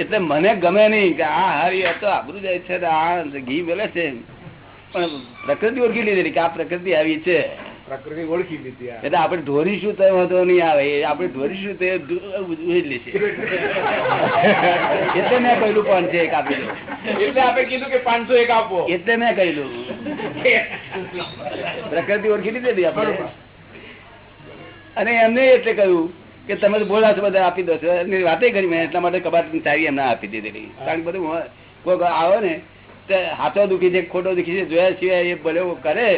એટલે મને ગમે નહીં કે આ હારી આ તો આબરું જાય છે આ ઘી મેલે છે. પણ પ્રકૃતિ ઓળખી લીધેલી કે આ પ્રકૃતિ આવી છે. પ્રકૃતિ ઓળખી લીધી એટલે આપણે ઢોરીશું તો વાંધો નહીં આવે. આપણે ઢોરીશું તો લેશે. એટલે મેં કહેલું પાંચસો એક આપી દો એટલે આપણે કીધું કે પાંચસો એક આપો. એટલે મેં કહેલું. પ્રકૃતિ ઓળખી લીધેલી આપણે. અને એમને એટલે કહ્યું કે તમે તો બોલા છો બધા આપી દો છો. એની વાતે કરી મેં એટલા માટે કબાટ ચાવી એમને આપી દીધેલી. કારણ કે બધું કોઈ આવે ને તો હાથો દુખી છે ખોટો દુખી છે જોયા સિવાય એ ભલે કરે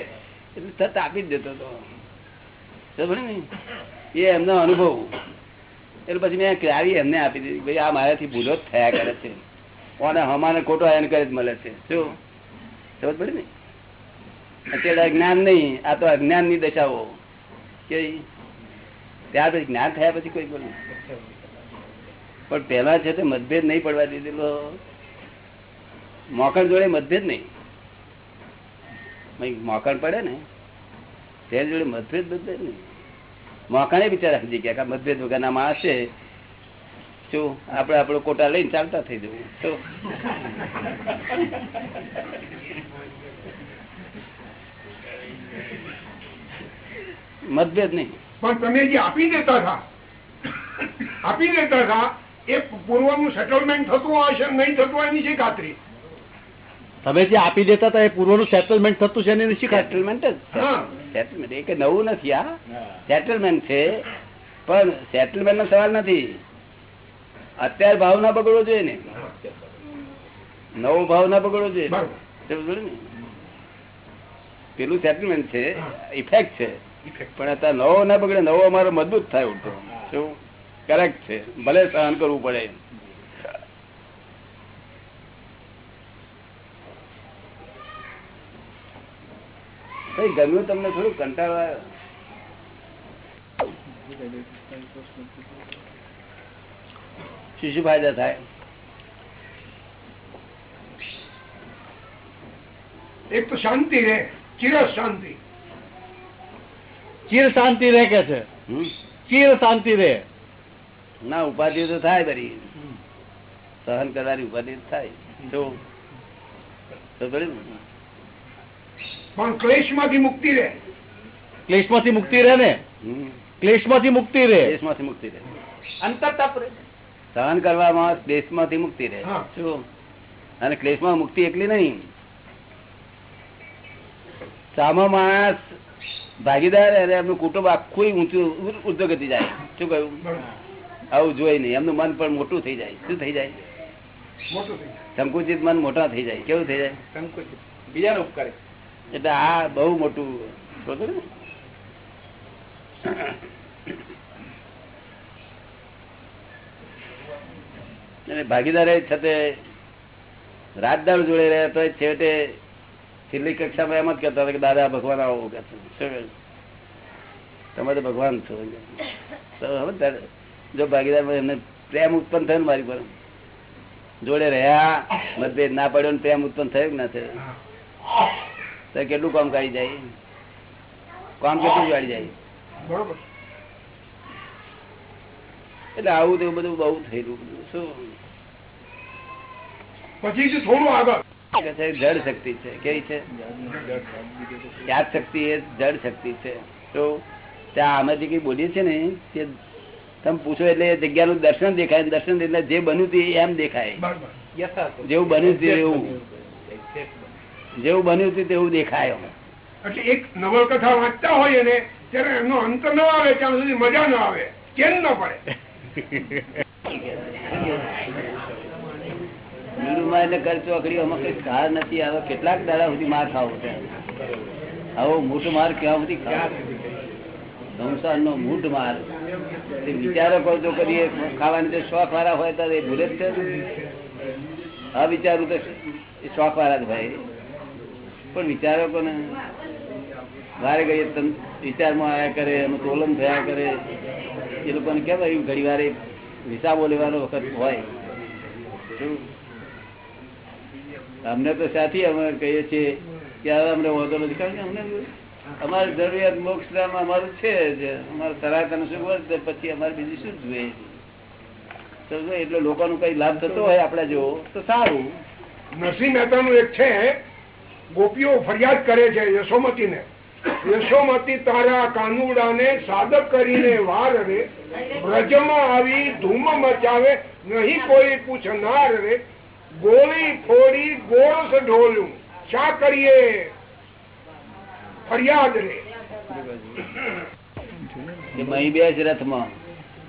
એટલે તરત આપી જ દેતો હતો. ને? એ એમનો અનુભવ. એટલે પછી મેં ચાવી એમને આપી દીધી. ભાઈ આ મારાથી ભૂલો જ થયા કરે છે. કોને હમાને ખોટો એને કરે જ મળે છે. શું? સમજ પડે ને? અત્યારે જ્ઞાન નહીં આ તો અજ્ઞાનની દશાઓ. કે ત્યાર પછી જ્ઞાન થયા પછી કોઈ બોલે પણ પેલા છે તે મતભેદ નહીં પડવા દીધેલો. મોકણ જોડે મતભેદ નહીં. મોકણ પડે ને તેની જોડે મતભેદ મતભેદ નહીં. મોકણે બિચારા સમજી ગયા મતભેદ વગરના માં હશે શું આપણે આપણો કોટા લઈને ચાલતા થઈ જવું શું મતભેદ નહીં. પણ તમે જે આપી દેતા હતા આપી દેતા હતા એ પૂર્વનું સેટલમેન્ટ થતું હશે નહીં થતું હોય એની છે ખાતરી? તમે જે આપી દેતા હતા એ પૂર્વનું સેટલમેન્ટ થતું છે એની સેટલમેન્ટ જ સેટલમેન્ટ એ કઈ નવું નથી આ સેટલમેન્ટ છે પણ સેટલમેન્ટ નો સવાલ નથી. અત્યારે ભાવ ના બગડવો જોઈએ ને. નવો ભાવ ના બગડવો જોઈએ. ને? પેલું સેટલમેન્ટ છે ઇફેક્ટ છે. પણ અત્યારે નવો ના બગડે નવો અમારો મજબૂત થાય ઉલટો. શું? કરેક્ટ છે. ભલે સહન કરવું પડે. કઈ ગમ્યું તમને થોડું કંટાળો આવ્યો? શું શું ફાયદા થાય? એક તો શાંતિ રે ચિર શાંતિ ચીર શાંતિ રહે કે છે? ચીર શાંતિ રહે. ના ઉપાધિ તો થાય બરી સહન કરવાની ઉપાધિ થાય. તો? પણ મુક્તિ રહે. ક્લેશમાંથી મુક્તિ રહે ને? હમ. ક્લેશમાંથી મુક્તિ રહે. દેશમાંથી મુક્તિ રહે. અંતર તપ રહે. સહન કરવામાં દેશમાંથી મુક્તિ રહે. શું અને ક્લેશમાં મુક્તિ એકલી નહીં. સામો માણસ ભાગીદાર અને એમનું કુટુંબ આખું ઊંચું ઉર્ધ્વગતિ જાય. શું કહ્યું? આવું જોઈ નહીં. એમનું મન પણ મોટું થઈ જાય. શું થઈ જાય. સંકુચિત મન મોટા થઈ જાય. કેવું થઈ જાય? સંકુચિત. બીજાને ઉપકાર. એટલે આ બહુ મોટું? અને ભાગીદારે છતે રાજદાર જોડે રહ્યા તો છેવટે છેલ્લી કક્ષામાં એમ જ કહેતા હતા કે દાદા ભગવાન આવો કે? તમે તો ભગવાન છો. જો ભાગીદાર એમને પ્રેમ ઉત્પન્ન થયો ને મારી પર જોડે રહ્યા મતભેદ ના પડ્યો ને પ્રેમ ઉત્પન્ન થયો કે ના થયો? તો કેટલું કામ કાઢી જાય? કામ કેટલું કાઢી જાય? બરોબર. એટલે આવું તો બધું બહુ થયેલું શું? પછી થોડું આગળ. જળ શક્તિ છે. કેવી છે? યાદ શક્તિ એ જળ શક્તિ છે. તો ત્યાં અમે જે કઈ બોલીએ છીએ ને તે તમે પૂછો એટલે જગ્યાનું દર્શન દેખાય. દર્શન એટલે જે બન્યું તે એમ દેખાય. જેવું બન્યું તે એવું. જેવું બન્યું હતું તેવું દેખાય એટલે એક નવલકથા વાંચતા હોય ને ત્યારે એનો અંત ન આવે ત્યાં સુધી મજા ન આવે. કેમ ન પડે? કેટલાક દાડા સુધી માર ખાવો છે. આવો મૂઠ માર ક્યાં સુધી સંસાર નો મૂઠ માર. વિચારો જો કરીએ ખાવાની શોખ વાળા હોય તો એ ભૂલે જ છે આ વિચારું તો શોખ વાળા જ ભાઈ પણ વિચારો કોને? વારે ઘડીએ વિચારમાં આવ્યા કરે, એનું તોલન થયા કરે. એ લોકોને કેમ આવ્યું ઘડી વારે હિસાબો લેવાનો વખત હોય? અમને તો સાથી અમે કહીએ છીએ કે હવે અમને વાંધો નથી. કારણ કે અમને અમારી જરૂરિયાત મોક્ષ અમારું છે અમારે સરાતન શું હોય પછી અમારે બીજું શું જોઈએ? એટલે લોકોનો કઈ લાભ થતો હોય આપડા જેવો, તો સારું. નરસિંહ મહેતાનું એક છે, ગોપીઓ ફરિયાદ કરે છે યશોમતીને. યશોમતી તારા કાનુડાને સાદક કરીને વાર રે વ્રજમાં આવી ધૂમ મચાવે, નહીં કોઈ પૂછનાર રે ગોળી ફોડી ગોળસ ઢોલું શા કરીએ ફરિયાદ રે કે મહી બેસ રથમાં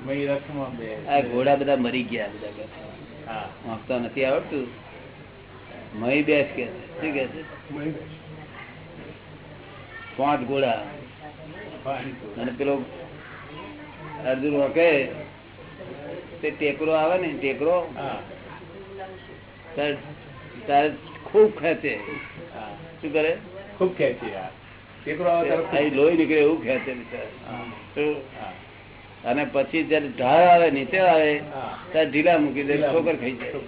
મહી રથમાં બે આ ઘોડા બધા મરી ગયા બધા કે છે. હા વાંચતા નથી આવડતું મહી બેસ કે છે. શું કે છે પાંચ ઘોડા પાણી અને પેલો અર્જુન વખે તે ટેકરો આવે ને ટેકરો હા તાર ખૂબ ખેંચે. શું કરે? ખૂબ ખેંચી લોહી નીકળે એવું ખેંચે. અને પછી જયારે ઢાળ આવે નીચે આવે ત્યારે ઢીલા મૂકી દે છોકર ખાઈ જાય.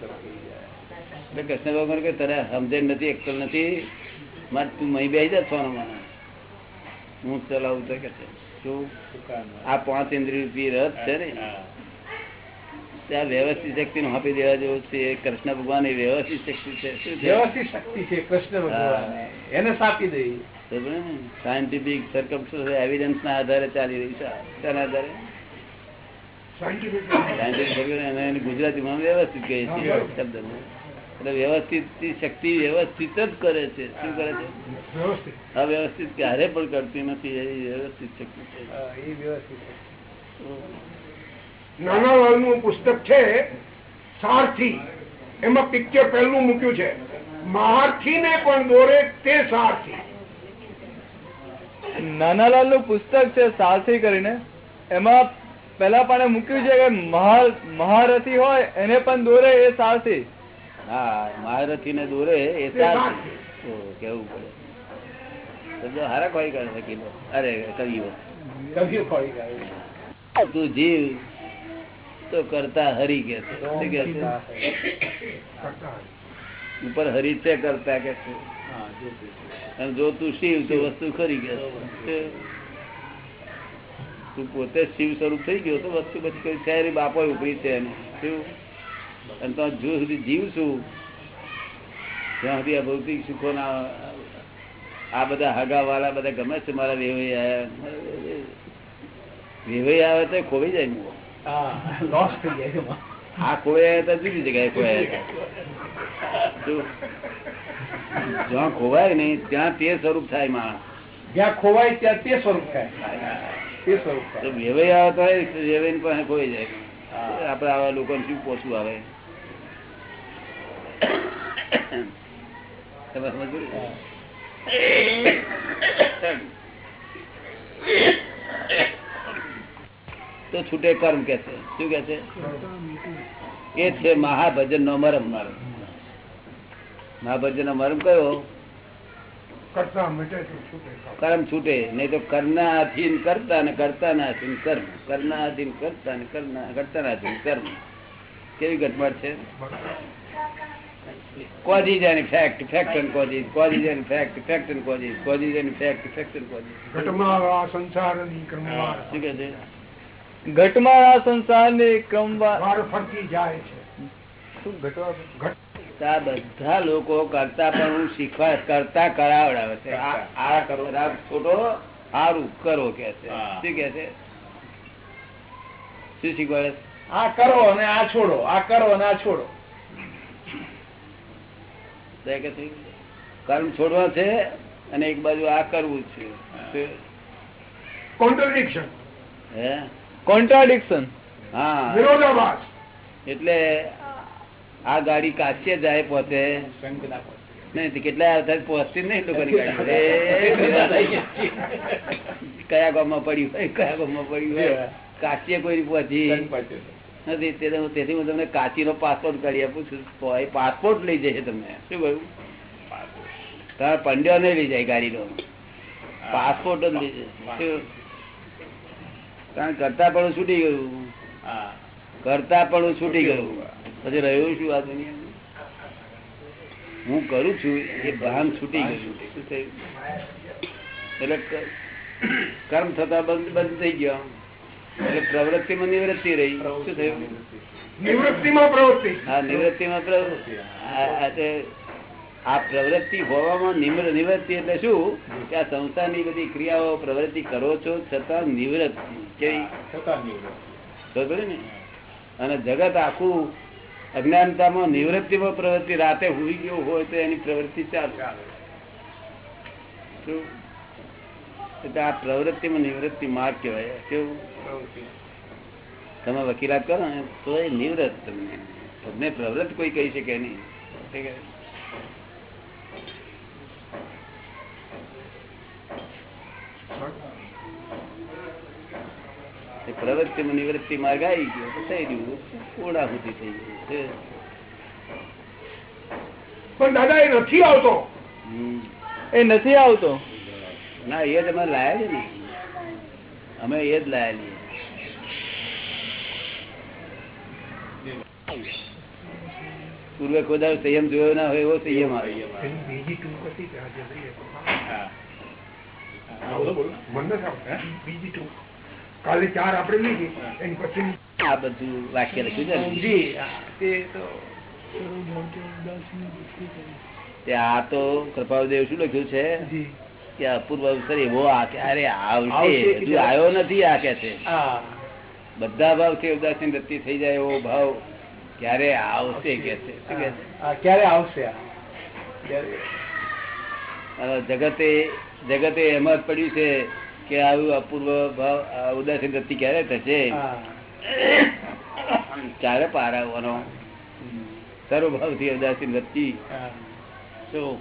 એટલે કૃષ્ણ ભગવાન કે તારે સમજે નથી એકલ નથી. મારે તું મહી બે જા છો મને. હું ચલાવું તો કે શું? આ પાંચ ઇન્દ્રિય રથ છે ને. ત્યાં વ્યવસ્થિત શક્તિ નું આપી દેવા જેવું છે કૃષ્ણ ભગવાન એ વ્યવસ્થિત શક્તિ છે વ્યવસ્થિત શક્તિ છે કૃષ્ણ ભગવાન એને સાપી દઈ. સાયન્ટિફિક સરકમ એવિડન્સ ના આધારે ચાલી રહી છે તેના આધારે. સાયન્ટિફિક ગુજરાતીમાં વ્યવસ્થિત કહે છે શબ્દ એટલે વ્યવસ્થિત શક્તિ વ્યવસ્થિત જ કરે છે શું કરે છે? વ્યવસ્થિત. અવ્યવસ્થિત ક્યારે પણ કરતી નથી એ વ્યવસ્થિત શક્તિ છે. એ વ્યવસ્થિત શક્તિ. નાનાલાલનું પુસ્તક છે સારથી. એમાં પિક્ચર પહેલું મૂક્યું છે. મહારથી ને પણ દોરે તે સારથી. નાનાલાલનું પુસ્તક છે સારથી કરીને. એમાં પેલા પણ મૂક્યું છે કે મહારથી હોય એને પણ દોરે એ સારથી. હા મહારથી ને દોરે એ સારથી. કેવું પડે? શબ્દો હારા કોઈ કરે વકીલો અરે કવિઓ. તું જીવ. તો કરતા હરી કે ઉપર હરી છે કરતા કે છે? જો તું શિવ. તો વસ્તુ ખરી કે તું પોતે શિવ સ્વરૂપ થઈ ગયો તો વસ્તુ પછી કઈ છે બાપો ઉપરી છે એને. શું અને તો જો સુધી જીવ છું. ત્યાં સુધી આ ભૌતિક સુખો ના આ બધા હગા વાળા બધા ગમે છે મારા વેવાઈ આવ્યા. વેવાઈ આવે તો ખોવાઈ જાય ને. હા, આ ખોવાય તો જુદી જગ્યાએ ખોવાય જ્યાં ખોવાય નહીં ત્યાં તે સ્વરૂપ થાય માણસ. જ્યાં ખોવાય ત્યાં તે સ્વરૂપ થાય. તે સ્વરૂપ થાય. વેવાઈ આવે તો વેવાઈ પાસે ખોઈ જાય. આપડે આવા લોકો શું પોસું આવે? તમે? તો છૂટે કર્મ કે છે? શું કે છે? એ છે મહાભજન નો મરમ મહાભજન નો મરમ કયો. કર્મ. છૂટે નહીં તો કરના અધીન કરતા ને કરતા ના અધીન કર્મ. કરના અધીન કરતા ને કરતા ના અધીન કર્મ. કેવી ઘટમાટ છે? Causes and effect effect and causes causes and effect effect and causes causes and effect effect and causes ઘટમાં આ સંસારની શું કે છે? ઘટમાં આ સંસારની ક્રમવાર ફરતી જાય છે. શું ઘટવા આ બધા લોકો કરતા પણ હું શીખવા કરતા કરાવડાવે છે. આ આ કરો. આ સારું કરો કે છે. શું કે છે? શું શીખવાડે આ કરો અને આ છોડો આ કરો અને આ છોડો. કર્મ છોડવા છે અને એક બાજુ આ કરવું છે. શું? હે? કોન્ટ્રાડિક્શન હા. વિરોધાભાસ. એટલે આ ગાડી કાચીએ જાય પોતે. નહીં કેટલા અર્થાત પહોંચતી નહીં લોકોની ગાડી કયા ગામમાં પડ્યું હોય કયા ગામમાં પડ્યું હોય. કાચીએ કોઈ પહોંચી. નથી તેથી હું તમને કાચીનો પાસપોર્ટ કરી આપું છું. એ પાસપોર્ટ લઈ જશે તમને. શું કહ્યું? તારા પંડ્યો નહીં લઈ જાય ગાડીનો. પાસપોર્ટ જ લઈ જાય શું? કારણ કરતા પણ છૂટી ગયું. કરતા પણ છૂટી ગયું. પછી રહ્યું શું આ દુનિયા હું કરું છું એ ભાન છૂટી ગયું. શું થયું? એટલે કર્મ થતા બંધ બંધ થઈ ગયો. એટલે પ્રવૃત્તિમાં નિવૃત્તિ રહી. શું થયું? નિવૃત્તિમાં પ્રવૃત્તિ. આ નિવૃત્તિમાં પ્રવૃત્તિ આ- પ્રવૃત્તિ હોવામાં નિમ્ર નિવૃત્તિ એટલે શું? કે આ સંસ્થાની બધી ક્રિયાઓ પ્રવૃત્તિ કરો છો છતાં નિવૃત્તિ. કેવી ને? અને જગત આખું અજ્ઞાનતામાં નિવૃત્તિમાં પ્રવૃત્તિ રાતે હુઈ ગયો હોય તો એની પ્રવૃત્તિ ચાલુ. શું? એટલે આ પ્રવૃત્તિમાં નિવૃત્તિ માર્ગ કહેવાય. કેવું? તમે વકીલાત કરો ને તો એ નિવૃત્ત તમને. તમને પ્રવૃત્ત કોઈ કહી શકે નહીં. પ્રવૃત્તિમાં નિવૃત્તિ માર્ગ આવી ગયો તો થઈ ગયું. પૂર્ણાહુતિ થઈ ગઈ પણ દાદા એ નથી આવતો. એ નથી આવતો? ના એ જ અમે લાયા છે ને. અમે એ જ લાયા છીએ પૂર્વે કોઈ સંયમ જોયો ના હોય એવો સંયમ આવે. કાલે ચાર આપણે લીધી એની પછી આ બધું વાક્ય લખ્યું છે તે આ તો કૃપાદેવ શું લખ્યું છે? કે અપૂર્વ અવસર એવો આ ક્યારે આવશે. આવશે હજુ આવ્યો નથી આ કે છે. બધા ભાવથી ઉદાસીન વૃત્તિ થઈ જાય એવો ભાવ ક્યારે આવશે કે છે? છે? ક્યારે આવશે જગતે જગતે એમ જ પડ્યું છે કે આવું અપૂર્વ ભાવ ઉદાસીન રત્તી ક્યારે થશે. ક્યારે પાર આવવાનો સર્વભાવથી ઉદાસીન રત્તી શું?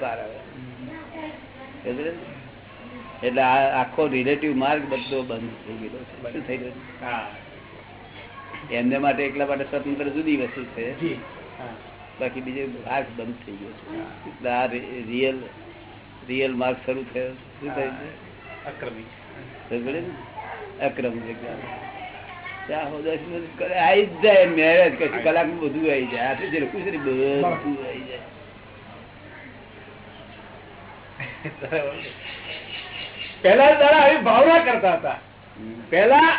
પાર આવે એટલે આ આખો રિલેટિવ માર્ગ બધો બંધ થઈ ગયેલો છે. શું થઈ ગયું હા. એમને માટે એકલા માટે સ્વતંત્ર જુદી વસ્તુ છે. બાકી બીજો ભાગ બંધ થઈ ગયો છે. એટલે આ રિયલ રિયલ માર્ગ શરૂ થયો. શું થયું અક્રમી. આવી જાય મેરેજ કશું કલાકમાં બધું આવી જાય. આટલે જે લખ્યું છે ને બધું આવી જાય. પહેલા દાડા આવી ભાવના કરતા હતા. પહેલા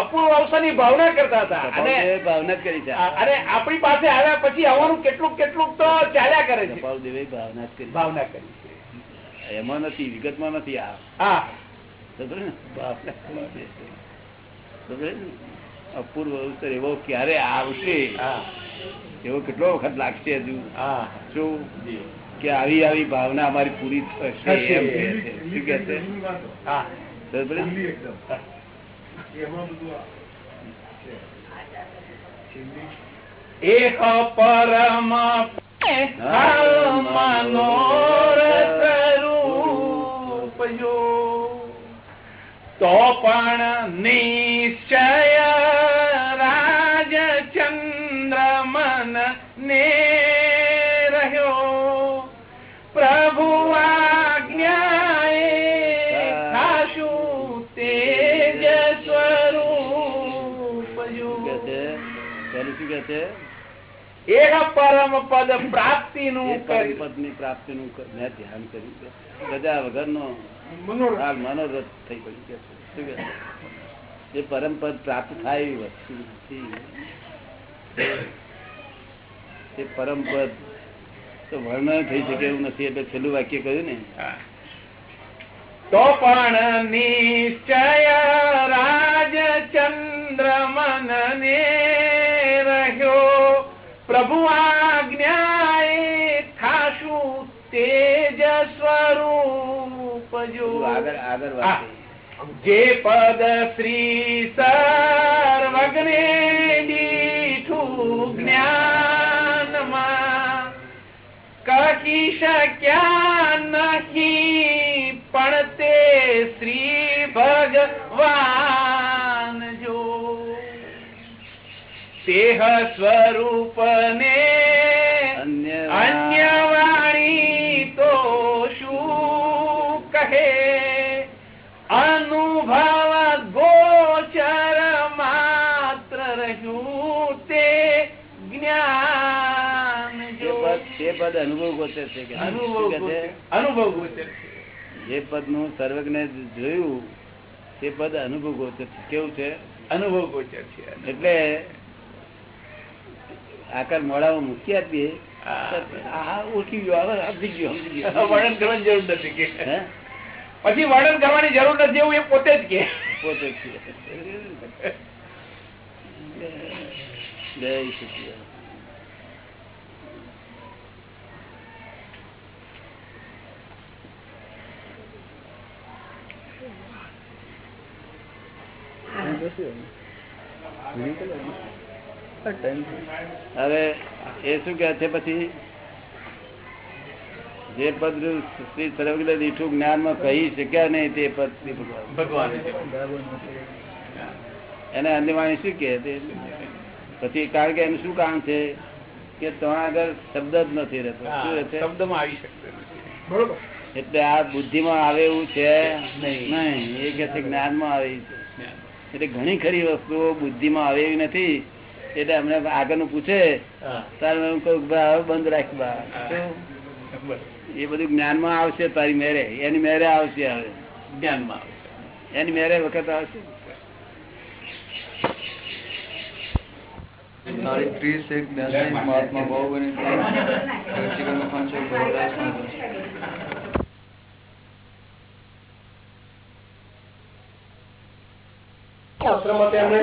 અપૂર્વ અવસરની ભાવના કરતા હતા. અને ભાવના કરી છે. અને આપણી પાસે આવ્યા પછી આવવાનું કેટલું કેટલુંક તો ચાલ્યા કરે છે. ભાવના કરી ભાવના કરી એમાં નથી વિગતમાં નથી આ? અપૂર્વ અવસર એવો ક્યારે આવશે? એવો કેટલો વખત લાગશે હજુ? શું કે આવી આવી ભાવના અમારી પૂરી થશે? એક પરમ મનોરથ તો પણ નિશ્ચય રાજચંદ્ર મન ને રહ્યો. પ્રભુ આજ્ઞાએ ખાશું તેજ સ્વરૂપ એક પરમ પદ પ્રાપ્તિ નું એ પરમપદની પ્રાપ્તિ નું મેં ધ્યાન કર્યું ગજા વગર વગરનો મનોરથ. થઈ છે? એ પરમપદ પ્રાપ્ત થાય એવી વસ્તુ એ પરમપદ તો વર્ણન થઈ શકે એવું નથી. એટલે છેલ્લું વાક્ય કહ્યું ને. તો પણ નિશ્ચય રાજચંદ્ર મન ને રહ્યો. પ્રભુ આજ્ઞાએ ખાશું તેજ સ્વરૂપ. જો આગળ આગળ જે પદ શ્રી સર્વગ્ને દીઠું જ્ઞાનમાં કહી શક્યા નહીં પણ તે શ્રી ભગવાન જો. તેહ સ્વરૂપ તે પદ અનુભવ ગોચર છે કે અનુભવ? ગોચર. જે પદનું સર્વજ્ઞ જોયું તે પદ અનુભવ ગોચર છે. કેવું છે? અનુભવ ગોચર છે. એટલે આકાર મોડામાં મૂકી આપીએ. ઓળખી ગયો હવે સમજી ગયો સમજી ગયો. વર્ણન કરવાની જરૂર નથી કે. પછી વર્ણન કરવાની જરૂર નથી એવું એ પોતે જ કે. પોતે જ કે. જય સચિદાનંદ. હવે એ શું કે છે પછી? જે પદ શ્રી સર્વજ્ઞ દીઠું જ્ઞાનમાં કહી શક્યા નહીં તે પદ શ્રી ભગવાન. એને અન્યવાણી શું કે પછી કારણ કે એનું શું કામ છે? કે ત્યાં આગળ શબ્દ જ નથી રહેતો. શું શબ્દમાં આવી શકતો બરોબર. એટલે આ બુદ્ધિમાં આવે એવું છે નહીં. નહીં. એ કે છે જ્ઞાનમાં આવે છે. એટલે ઘણી ખરી વસ્તુઓ બુદ્ધિમાં આવે એવી નથી. એટલે અમને આગળનું પૂછે. તારે હું કહું બંધ રાખ બા. એ બધું જ્ઞાનમાં આવશે તારી મેરે. એની મેરે આવશે હવે. જ્ઞાનમાં આવશે. એની મેરે વખત આવશે. ત્રીસ એક મહાત્મા બાહુબલી રસિકનો પાંચસો બરોડા શાસ્ત્રમાં એમણે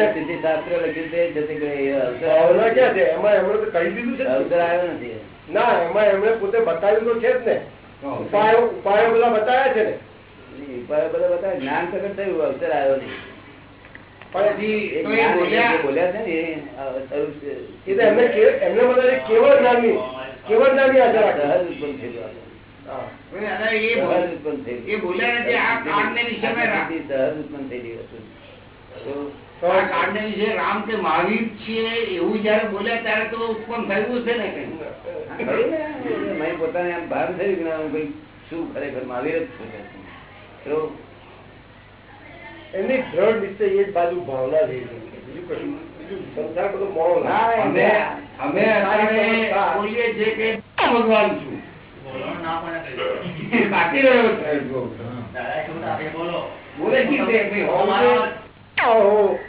લખ્યું તે જતી ગઈ. એ ક્યાં છે એમાં એમણે તો કહી દીધું છે. અવસર આવ્યો નથી ના એમાં એમણે પોતે બતાવ્યું તો છે જ ને ઉપાયો ઉપાયો બધા બતાવ્યા છે ને ઉપાયો બધા બતાવે. જ્ઞાન પ્રગટ થયું અવસર આવ્યો નહીં કેવળ જ્ઞાનની કેવળ જ્ઞાનની આધાર ઉત્પન્ન થયેલું આ. સહજ ઉત્પન્ન થયેલું. એ બોલ્યા નથી, આ. સહજ ઉત્પન્ન થયેલી વસ્તુ. વિશે રામ કે મહાવીર છીએ એવું જયારે બોલ્યા ત્યારે તો ઉત્પન્ન થયું છે ને કઈ? પોતાને આમ ભાન થયું કે હું શું ખરેખર મહાવીર જ છું. એમની દ્રઢ નિશ્ચય એ જ બાજુ ભાવના છે. બીજું કશું બીજું સંસાર બધો મોળો અમે અમે બોલીએ છીએ કે ભગવાન છું. બાકી રહ્યો બોલે? ઓહો,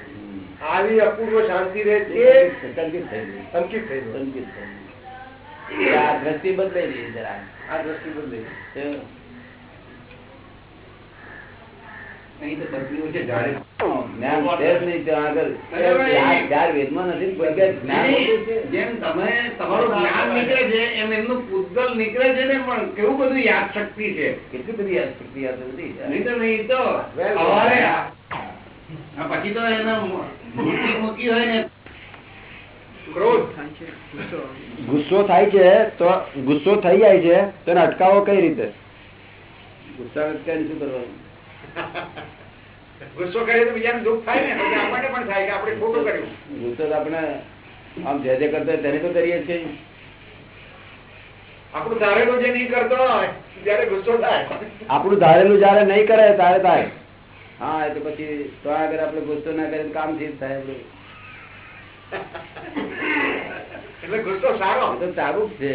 આવી અપૂર્વ શાંતિ રહે છે. સંકિત થઈ. સંકિત થઈ સંકિત થઈ આ દ્રષ્ટિ બદલાઈ રહી જરા આ દ્રષ્ટિ બદલાઈ તો તો બદલ્યું છે જાણે જ્ઞાન છે જ નહીં ત્યાં આગળ ચાર- વેદમાં નથી. જેમ તમે તમારું જ્ઞાન નીકળે છે એમ એમનું પૂતગલ નીકળે છે ને પણ કેવું બધું યાદ શક્તિ છે? કેટલી બધી યાદ શક્તિ યાદ નથી? નહીં તો નહીં તો સવારે પછી તો એને મૂકી હોય ને. ગુસ્સો થાય છે તો ગુસ્સો થઈ જાય છે તો એને અટકાવો કઈ રીતે? ગુસ્સા અટકાવીને શું કરવાનું? ગુસ્સો કરીએ તો બીજાને દુઃખ થાય ને પછી આપણને પણ થાય કે આપણે ખોટું કર્યું. ગુસ્સો તો આપણે આમ જે જે કરતા તેને તો કરીએ છીએ. આપણું ધારેલું જે નહીં કરતો હોય ત્યારે ગુસ્સો થાય. આપણું ધારેલું જયારે નહીં કરે ત્યારે થાય. હા એ તો પછી તો આગળ આપણે ગુસ્સો ના કરીએ કામથી થાય આપણું. એટલે ગુસ્સો સારો. તો ચાબુક છે.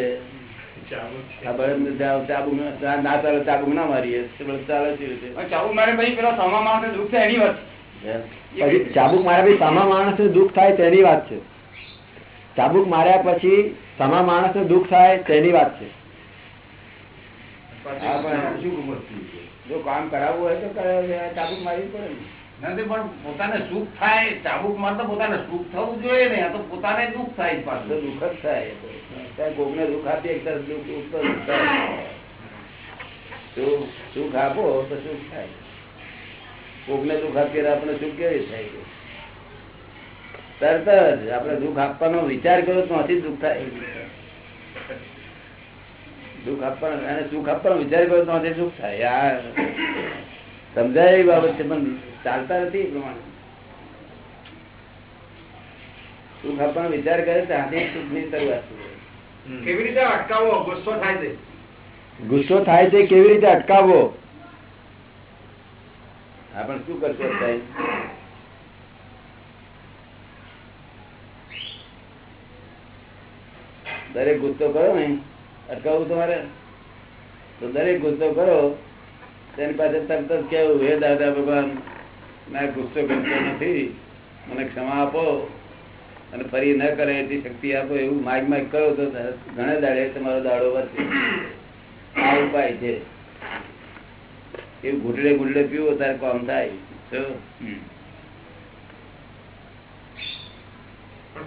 આ બળદ ચાબુક ના ના ચાલે ચાબુક ના મારીએ. ચાલે છે મારે ભાઈ પેલા સમા માણસે દુઃખ થાય એની વાત. પછી ચાબુક માર્યા પછી સામા માણસને દુઃખ થાય તેની વાત છે. ચાબુક માર્યા પછી સામા માણસને દુઃખ થાય તેની વાત છે. જો કામ કરાવવું હોય તો ચાબુક મારવી પડે ને. નથી પણ પોતાને સુખ થાય ચાબુક મારતો પોતાને સુખ થવું જોઈએ ને તો પોતાને દુઃખ થાય પાછું. દુઃખ જ થાય કોકને દુઃખ આપીએ એક તરફ દુઃખ થાય. સુખ આપો તો સુખ થાય. કોકને દુઃખ આપીએ આપણે સુખ કેવી થાય? તરત જ આપણે દુઃખ આપવાનો વિચાર કર્યો તો નથી દુઃખ થાય. દુઃખ આપવાનું અને સુખ આપવાનું વિચારી કર્યો તો સુખ થાય. યાર સમજાય એવી બાબત છે પણ ચાલતા નથી એ પ્રમાણે. સુખ આપવાનો વિચાર કરે ત્યાંથી સુખની શરૂઆત કેવી રીતે અટકાવવો? ગુસ્સો થાય છે. ગુસ્સો થાય છે કેવી રીતે અટકાવવો? આપણે શું કરશો સાહેબ દરેક ગુસ્સો કરો ને. અટકાવવું તમારે? તો દરેક ગુસ્સો કરો. તેની પાસે તરત જ કેવું હે દાદા ભગવાન મેં ગુસ્સો કરતો નથી. મને ક્ષમા આપો અને ફરી ન કરે એટલી શક્તિ આપો. એવું માગ માગ કરો તો ઘણા દાડે તમારો દાડો વધશે. આ ઉપાય છે. એવું ઘૂંટડે ઘૂંટડે પીવો, તારે કામ થાય?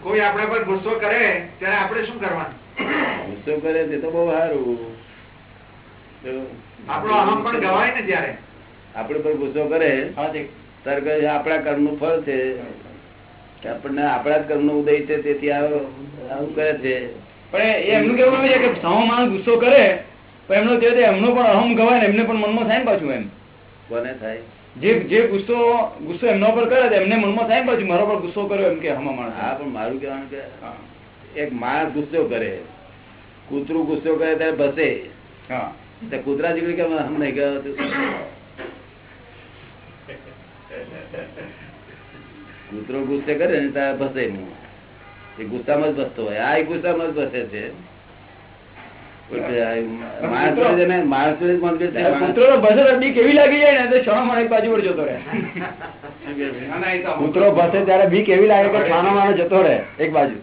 કોઈ આપણા પર ગુસ્સો કરે, ત્યારે આપણે શું કરવાનું? ગુસ્સો કરે તે તો બહુ સારું. શું? આપણો અહમ પણ ગવાય ને ત્યારે આપણે પર ગુસ્સો કરે. તારે કહે આપણા કર્મનું ફળ છે. આપણને આપણા કર્મનું ઉદય છે તેથી આવું કરે છે. પણ એમનું કેવું છે કે સામો માણસ ગુસ્સો કરે પણ એમનો તે એમનો પણ અહમ ગવાય ને એમને પણ મનમાં થાય પાછું એમ. કોને થાય? જે જે ગુસ્સો ગુસ્સો એમના પર કરે એમને મનમાં થાય પાછું મારો પર ગુસ્સો કર્યો એમ કે હમા માણસ. હા પણ મારું કહેવાનું કે એક માણસ ગુસ્સો કરે. કૂતરું ગુસ્સો કરે ત્યારે ભસે હા. તો કૂતરા જેટલી કે હમ નહીં ગયો. કૂતરો ગુસ્સે કરે ને ત્યારે ભસે હું એ ગુસ્સામાં જ ભસતો હોય. આ ગુસ્સામાં જ ભસે છે. કૂતરો. ભસે ત્યારે બી કેવી લાગે કે છાનો માનો જતો રહે એક બાજુ.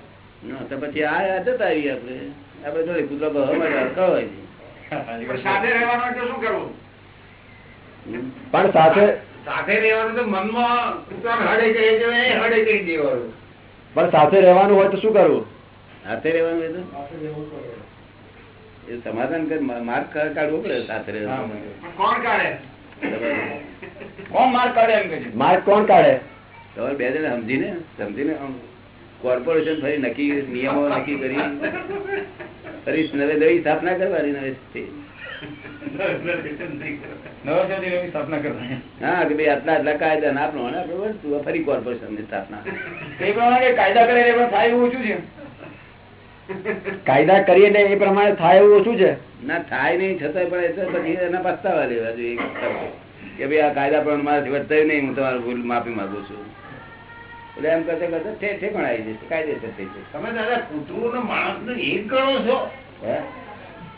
પછી આ જતા આવીએ આપણે. આપણે જોડે કુતરા અમારે હરખા હોય છે. પણ સાથે રહેવાનું હોય શું કરવું? પણ સાથે સાથે રહેવાનું તો મનમાં કરી દેવાય, એ હળે કરી દેવાનું. પણ સાથે રહેવાનું હોય તો શું કરવું? સાથે રહેવાનું હોય તો? એ સમાધાન કર માર્ક માર્ગ કાઢવો પડે સાથે રહેવાનું. કોણ કાઢે? કોણ માર્ક કાઢે એમ કે છે? માર્ગ કોણ કાઢે? તમારે બે જણા સમજીને સમજીને આમ કોર્પોરેશન ફરી નક્કી નિયમો નક્કી કરી. ફરી નવે નવી સ્થાપના કરવાની નવી સ્થાપના કરવાની. હા કે ભાઈ આટલા આટલા કાયદા ના આપણો વધતું ફરી કોર્પોરેશનની સ્થાપના. એ પ્રમાણે કાયદા કરે એ પણ થાય એવું ઓછું છે. કાયદા કરીએ ને એ પ્રમાણે થાય એવું ઓછું છે. ના થાય નહીં છતાંય પણ એટલે પછી એના પસ્તાવા લેવા જોઈએ. કે ભાઈ આ કાયદા પ્રમાણે મારાથી વર્તાય નહીં હું તમારું ભૂલ માફી માંગુ છું. એટલે એમ કરતા કરતા ઠે ઠેકાણ આવી જશે કાયદેસર થઈ જશે. તમે દાદા કૂતરું ને માણસ ને એક ગણો છો? હે?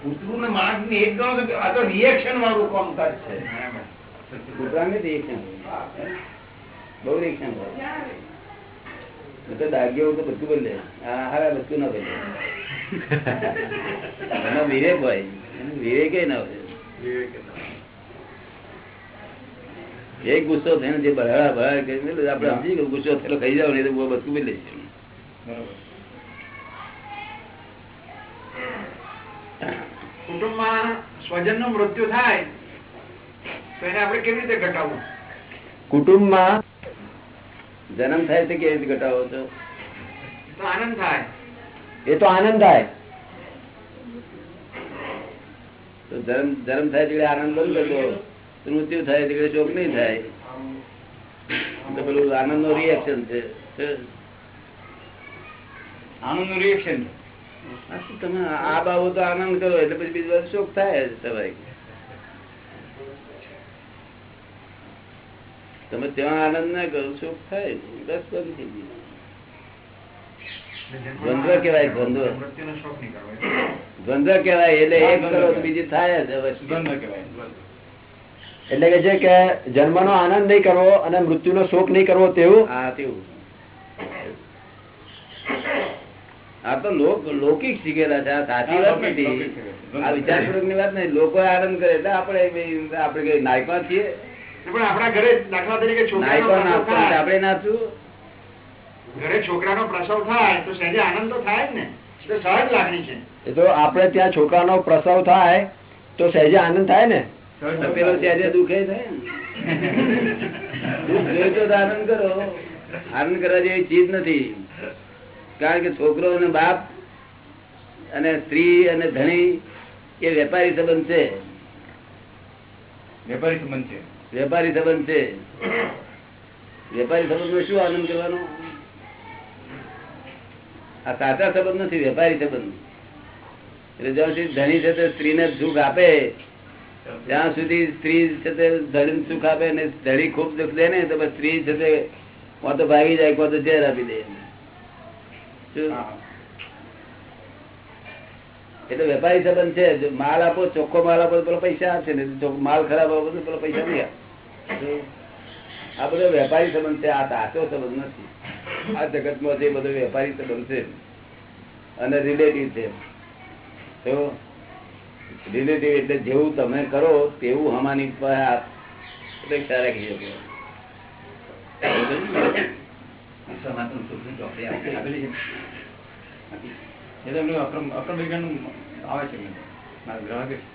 કૂતરું ને માણસ ને એક ગણો છો? આ તો રિએક્શન વાળું કામકાજ છે. કૂતરાને રિએક્શન બહુ રિએક્શન હોય. હું તો દાગ્યો તો બધું બદલે. આ હારે બધું ના બદલે. એનો વિવેક હોય. એનો વિવેક ના હોય. એક ગુસ્સો થઈને જે બરાડા બરાડ કરી આપડે સમજી કે ગુસ્સો થયેલો ખાઈ જાવ નહીં તો બધું બોલે છે કુટુંબમાં સ્વજનનું મૃત્યુ થાય તો એને આપણે કેવી રીતે ઘટાડવું? કુટુંબમાં જન્મ થાય તો કેવી રીતે ઘટાડવો છો? તો આનંદ થાય. એ તો આનંદ થાય. તો જન્મ જન્મ થાય એટલે આનંદ બંધ કરતો મૃત્યુ થાય તે શોક નહીં થાય. તો પેલું આનંદનું રિએક્શન છે આનંદનું રિએક્શન તમે આ બાબો તો આનંદ કરો એટલે પછી બીજી વાર શોક થાય જ તમે ત્યાં આનંદ ના કરો શોક થાય બસ બંધ થઈ ગયું. દ્વંદ્વ કહેવાય, દ્વંદ્વ. દ્વંદ્વ કહેવાય એટલે એક કરો બીજી થાય જ. ગંધ કહેવાય. એટલે કે છે કે જન્મનો આનંદ નહીં કરવો અને મૃત્યુનો શોક નહીં કરવો તેવું હા તેવું. આ તો લોક લૌકિક શીખેલા છે સાચી વાત નથી. આ વિચારપૂર્વકની વાત નહીં લોકો આનંદ કરે એટલે આપણે આપણે કઈ નાયકા છીએ? પણ આપણા ઘરે દાખલા તરીકે આપણે નાચવું ઘરે છોકરાનો પ્રસવ થાય તો સહેજે આનંદ તો થાય જ ને? તો સહજ લાગણી છે. એ તો આપણે ત્યાં છોકરાનો પ્રસવ થાય તો સહેજે આનંદ થાય ને? તો પેલો સહેજે દુખે જોઈ તો આનંદ કરો. આનંદ કરવા જેવી ચીજ નથી. કારણ કે છોકરો અને બાપ અને સ્ત્રી અને ધણી એ વેપારી સંબંધ છે. વેપારી સંબંધ છે. વેપારી સંબંધ છે. વેપારી સંબંધ શું આનંદ કરવાનો? આ સાચા સંબંધ નથી વેપારી સંબંધ. એટલે જ્યાં સુધી ધણી છે તો સ્ત્રીને સુખ આપે. ત્યાં સુધી સ્ત્રી છે તે ધણી સુખ આપે ને ધડી ખૂબ દુઃખ દે ને તો સ્ત્રી છે તે કોણ તો ભાગી જાય કોણ તો ઝેર આપી દે એટલે વેપારી સંબંધ છે માલ આપો ચોખ્ખો માલ આપો પેલો પૈસા આપશે ને માલ ખરાબ આપો તો પેલો પૈસા નહીં આપે. આ બધો વેપારી સંબંધ છે આ સાચો સંબંધ નથી. આ જગતમાં જે બધો વેપારી સંબંધ છે અને રિલેટિવ છે. તો રિલેટિવ એટલે જેવું તમે કરો તેવું હમાની અપેક્ષા રાખી શકો.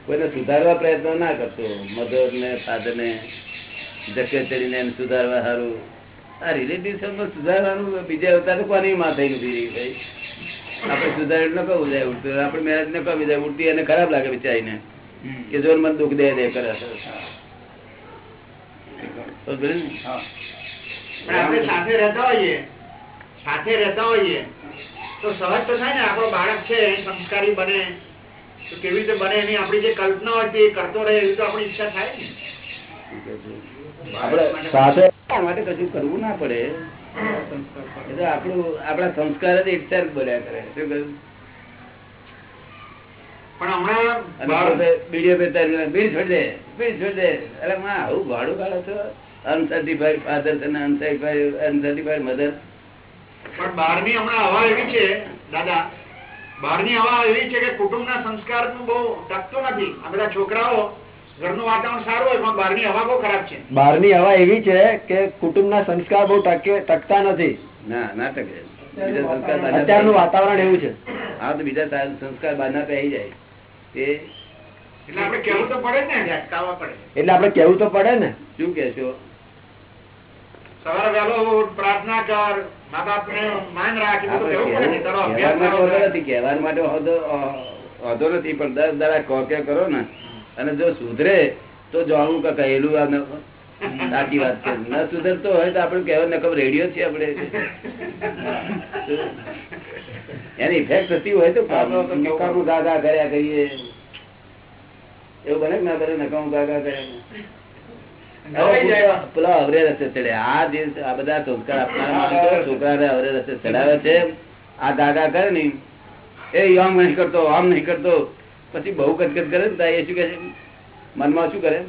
કોઈને સુધારવા પ્રયત્ન ના કરતો. મધર ને ફાધર ને ચડીને સુધારવા સારું આ રિલેટિવ સુધારવાનું બીજા અવતાર કોની માં થઈ નથી ભાઈ? આપણે સુધારેલું ન કહું જાય ઉડતું. આપણે મેરેજ ન કહી જાય ઉડતી એને ખરાબ લાગે બિચારીને. કે જોર મન દુઃખ દે દે કરે. આપણે સાથે રહેતા હોઈએ સાથે રહેતા હોઈએ તો સહજ તો થાય ને આપણો બાળક છે સંસ્કારી બને. તો કેવી રીતે બને એની આપણી જે કલ્પના હતી કરતો રહે એવી તો આપણી ઈચ્છા થાય ને. આપણે સાથે માટે કશું કરવું ના પડે. એ તો આપણું આપણા સંસ્કાર જ એકસાર બોલ્યા કરે. શું કહ્યું? હમણાં હવા એવી છે દાદા બહારની હવા એવી છે કે કુટુંબના સંસ્કારનું બહુ ટકતું નથી. આ બધા છોકરાઓ ઘરનું વાતાવરણ સારું હોય પણ બહારની હવા બહુ ખરાબ છે. બહારની હવા એવી છે કે કુટુંબના સંસ્કાર બહુ ટકે ટકતા નથી. ના અત્યારનું વાતાવરણ એવું છે. હા તો બીજા સંસ્કાર બહારના પહેરી જાય. તે એટલે આપડે કેવું તો પડે ને અટકાવવા પડે. એટલે આપડે કેવું તો પડે ને. શું કે છો સવારે વહેલો પ્રાર્થના કર ને ને માટે નથી પણ દસ દાડા કોકે કરો ને. અને જો સુધરે તો જાણવું કે કહેલું સાચી વાત છે. ન સુધરતો હોય તો આપણે કહેવા નકમ રેડિયો છે આપણે. એની ઇફેક્ટ થતી હોય તો નકામું ગાગા કર્યા કરીએ. એવું બને ના કરે નકામું ગાગા કર્યા. પેલો- પેલો અવરે રસ્તે ચડે. આ જે આ બધા સંસ્કાર આપનાર છોકરાને અવરે રસ્તે ચડાવે છે. આ ગાગા કરે ને એ આમ નહીં કરતો આમ નહીં કરતો. પછી બહુ કચકચ કરે ને એ શું કહે છે? મનમાં શું કરે?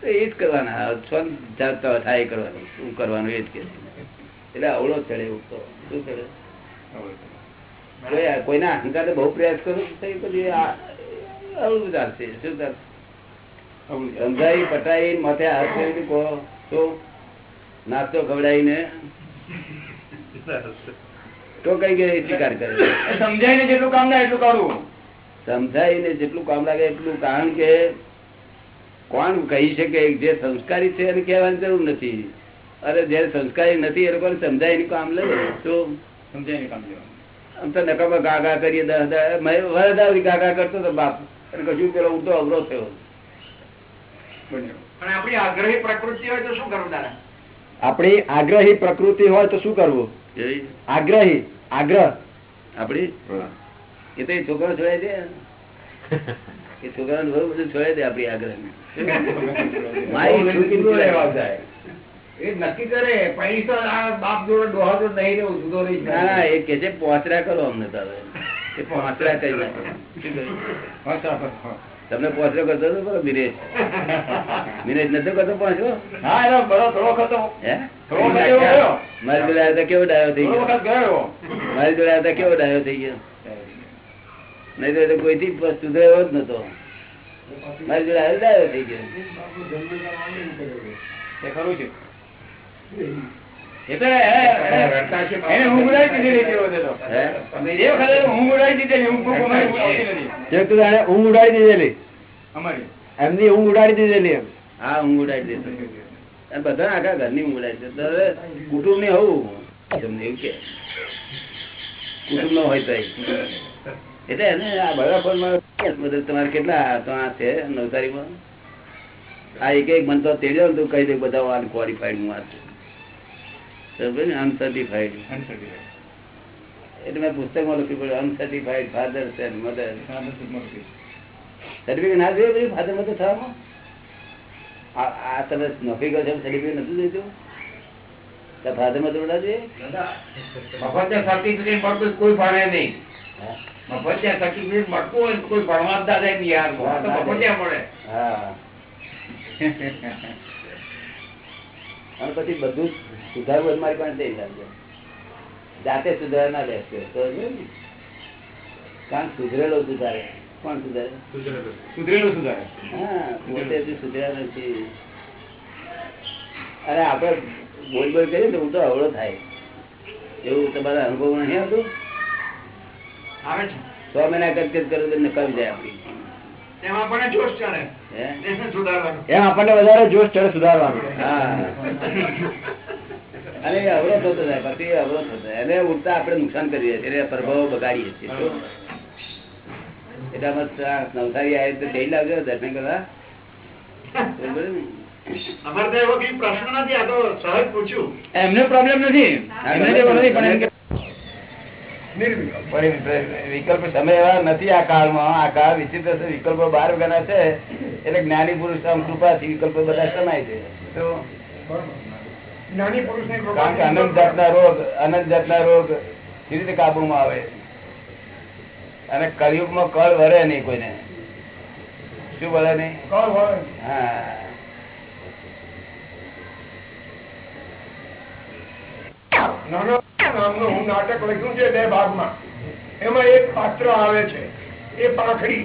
તો એ જ કરવાના. થાય કરવાનું. શું કરવાનું એ જ કે છે. એટલે અવળો ચડે ઉઠતો શું ચડે? કોઈ- કોઈના અહંકાર બહુ પ્રયાસ કરો પછી અવળું ચાલશે. શું ચાલશે? સમજાઈ પટાઈ માથે હાથ કરી કહો. તો નાસ્તો ખવડાવીને તો કઈ ગઈ? સ્વીકાર કરે. સમજાય ને જેટલું કામ ના એટલું કરવું સમજાઈને જેટલું કામ લાગે એટલું કારણ કે કોણ કહી શકે જે સંસ્કારી છે એને કહેવાની જરૂર નથી. અરે જે સંસ્કારી નથી એ લોકોને સમજાઈને કામ લે? તો સમજાઈને કામ લેવાનું. આમ તો નકામા ગા ગા કરીએ દસ દસ મેં વરદાવરી ગા ગા કરતો હતો બાપ અને કશું પેલો ઉડતો અવરો થયો. આપણી આગ્રહી પ્રકૃતિ હોય તો શું કરવું દાદા આપણી આગ્રહી પ્રકૃતિ હોય તો શું કરવું? આગ્રહી આગ્રહ. આપડી એ તો એ છોકરો છોડાય દે. એ છોકરાને બહુ બધું છોડાય દે આપડી આગ્રહ છોકરી નક્કી કરે પૈસા બાપ જોડે ડોહા જોડે નહીં રહેવું જુદો રહી ના ના એ કે છે પોચરા કરો અમને તો એ પોચરા કઈ નાખો તમને પોચરો કરતો હતો બરો મિરેજ મિરેજ નતો કરતો પોચરો? હા એનો બરો થોડો વખત હે? મારી જોડે આવ્યો કેવો ડાયો થઈ ગયો? મારી જોડે આવ્યો કેવો ડાયો થઈ ગયો? નહીં તો એ તો કોઈથી પ- જ નતો મારી જોડે આવ્યો થઈ ગયો. એ ખરું છે. દીધેલી. હે? ઉડાડી એમની ઊંઘ ઉડાડી દીધેલી એમ. હા ઊંઘ ઉડાડી દીધો બધા આખા ઘરની ઊંઘ ઉડાડી હવે કુટુંબ ને હોવું તમને એવું કે. કુટુંબ નો હોય તો એટલે એને આ બધા બધા તમારે કેટલા તો આ છે નવસારીમાં? આ એક એક મન તો તેડ્યો ને તું કહી દે બધા ક્વોલિફાઈડ હું આ છું. અનસર્ટિફાઈડ એટલે મેં પુસ્તકમાં લખ્યું પડ્યું uncertified father and mother certificate ના જોયું પછી ફાધર મધર થવામાં? આ આ તમે નોકરી કરો છો સર્ટિફિકેટ નથી જોઈતું? ફાધર મધર ના જોઈએ? કોઈ ફાળે નહીં. મફત સર્ટિફિકેટ મળતું હોય કોઈ ભણવા જાય બિહારમાં તો મફત મળે. અને પછી બધું સુધારવું મારી પાસે જાતે સુધારે ના બેસતો? કારણ સુધરેલો સુધારે કોણ સુધારે? સુધરેલું. સુધારે. હા પોતે સુધર્યા નથી. અરે આપણે બોલ બોલ કરીએ ને તો હું તો અવળો થાય. એવું તમારા અનુભવ નહીં આવતું? આવે છે. મહિના કટકટ કરું તો નકામી જાય આપડી તેમાં આપણને જોશ ચડે. હે? તેને સુધારવાનું. એમ આપણને વધારે જોશ ચડે સુધારવાનું. અને એ અવરોધ થતો જાય પછી એ થતો એને ઉડતા આપણે નુકસાન કરીએ છીએ એટલે પ્રભાવ બગાડીએ છીએ? એટલે આમાં નવસારી આવે તો જઈ લાવજો દર્શન કરવા. એમને પ્રોબ્લેમ નથી એમને જેવો નથી પણ એમ કે નિર્વિકલ્પ પણ વિકલ્પ સમય એવા નથી આ કાળમાં. આ કાળ વિચિત્ર છે વિકલ્પો બાર વગરના છે. એટલે જ્ઞાની પુરુષ આમ કૃપાથી વિકલ્પો બધા સમાય છે. તો કારણ કે અનંત જાતના રોગ અનંત જાતના રોગ કેવી રીતે કાબુમાં આવે? અને કળિયુગમાં કળ વરે નહીં કોઈને. શું વરે નહીં. હા. નાના નામનું હું નાટક લખ્યું છે બે ભાગમાં. એમાં એક પાત્ર આવે છે. એ પાંખડી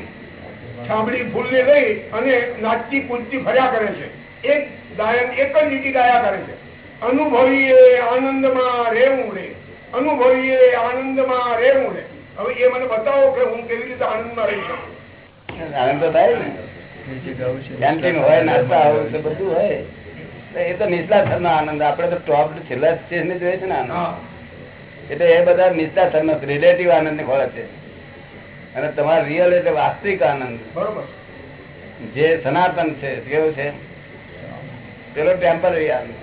છાંબડી ફૂલને લઈ અને નાચતી કૂદતી ફર્યા કરે છે. એક ગાયન એક જ લીટી ગાયા કરે છે. અનુભવીએ આનંદમાં રહેવું રે. અનુભવીએ આનંદમાં રહેવું રે. હવે એ મને બતાવો કે હું કેવી રીતે આનંદમાં રહી શકું? આનંદ તો થાય ને. કેન્ટીન હોય નાસ્તા હોય તો બધું હોય. એ તો નીચલા સ્તરનો આનંદ. આપણે તો ટોપ છેલ્લા સ્ટેજ ને જોઈએ છે ને આનંદ. એટલે એ બધા નીચલા સ્તરનો રિલેટિવ આનંદ ને ખોળે છે. અને તમારો રિયલ એટલે વાસ્તવિક આનંદ. બરોબર. જે સનાતન છે કેવું છે? પેલો ટેમ્પરરી આનંદ.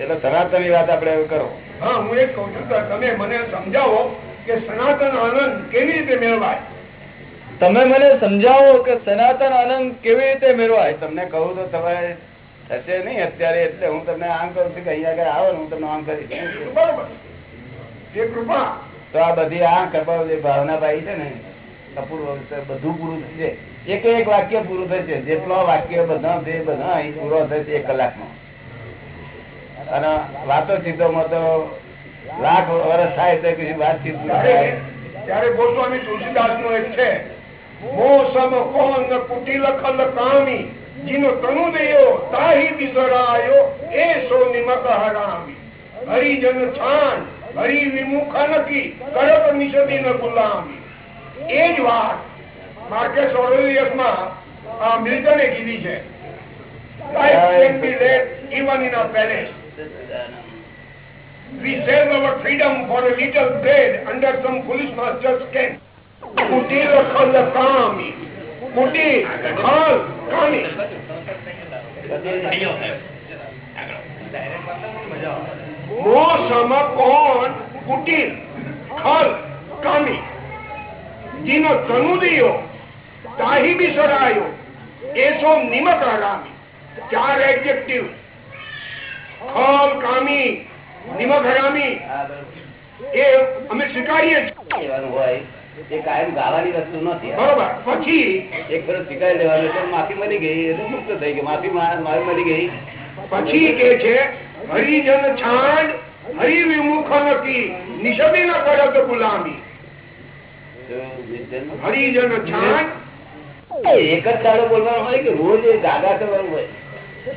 એટલે સનાતન વાત આપણે કરો. હા હું એ કઉ છું તમે મને સમજાવો કે સનાતન આનંદ કેવી રીતે મેળવાય? તમે મને સમજાવો કે સનાતન આનંદ કેવી રીતે મેળવાય? તમને કહું તો તમારે થશે નહીં અત્યારે એટલે હું તમને આમ કરું છું કે અહીંયા આગળ આવો ને હું તમને આમ કરીશ. બરોબર કૃપા તો આ બધી આ કૃપા જે ભાવનાભાઈ છે ને અપૂર્વ બધું પૂરું થશે. એક એક વાક્ય પૂરું થશે. જેટલો વાક્ય બધા જે બધા અહીં પૂરો થશે એક કલાકમાં. અને વાતો ચિત્તોમાં તો લાખ વર્ષ થાય તો કઈ વાતચીત ત્યારે ગોસ્વામી તુલસીદાસનું એક છે. મોસમ કોન કુટિલ ખલ કામી જીનો તનુ દેયો તાહી બિસરાયો એ સો નિમક હરામી હરિજન છાન હરિ વિમુખ નકી કડક નિષદી ન ગુલામી એ જ વાત માર્કેસ ઓરેલિયસમાં આ મિલ્ટને કીધી છે Life can be led even in a palace. We sell our freedom for a little bread under some foolish master's ken. Kutir khal kami. Kutir khal kami. મો સમ કોણ કુટીર, ખલ, કામી? જીનો તનુદિયો તાહી બિસરાયો એસો હરામી ચાર એડજેક્ટિવ ખલ, કામી, નિમક હરામી એ અમે સ્વીકારીએ છીએ. એ કાયમ ગાવાની વસ્તુ નથી. બરોબર. પછી? એક ફરજ સ્વીકારી લેવાનું એટલે માફી મળી ગઈ એટલે મુક્ત થઈ ગઈ. માફી મારી મળી ગઈ. પછી કે છે હરિજન છાંડ હરિ વિમુખ નકી નિષદી ન કરત ગુલામી. હરિજન છાંડ એક જ દાડો બોલવાનો હોય કે રોજ એ દાદા કરવાનું હોય?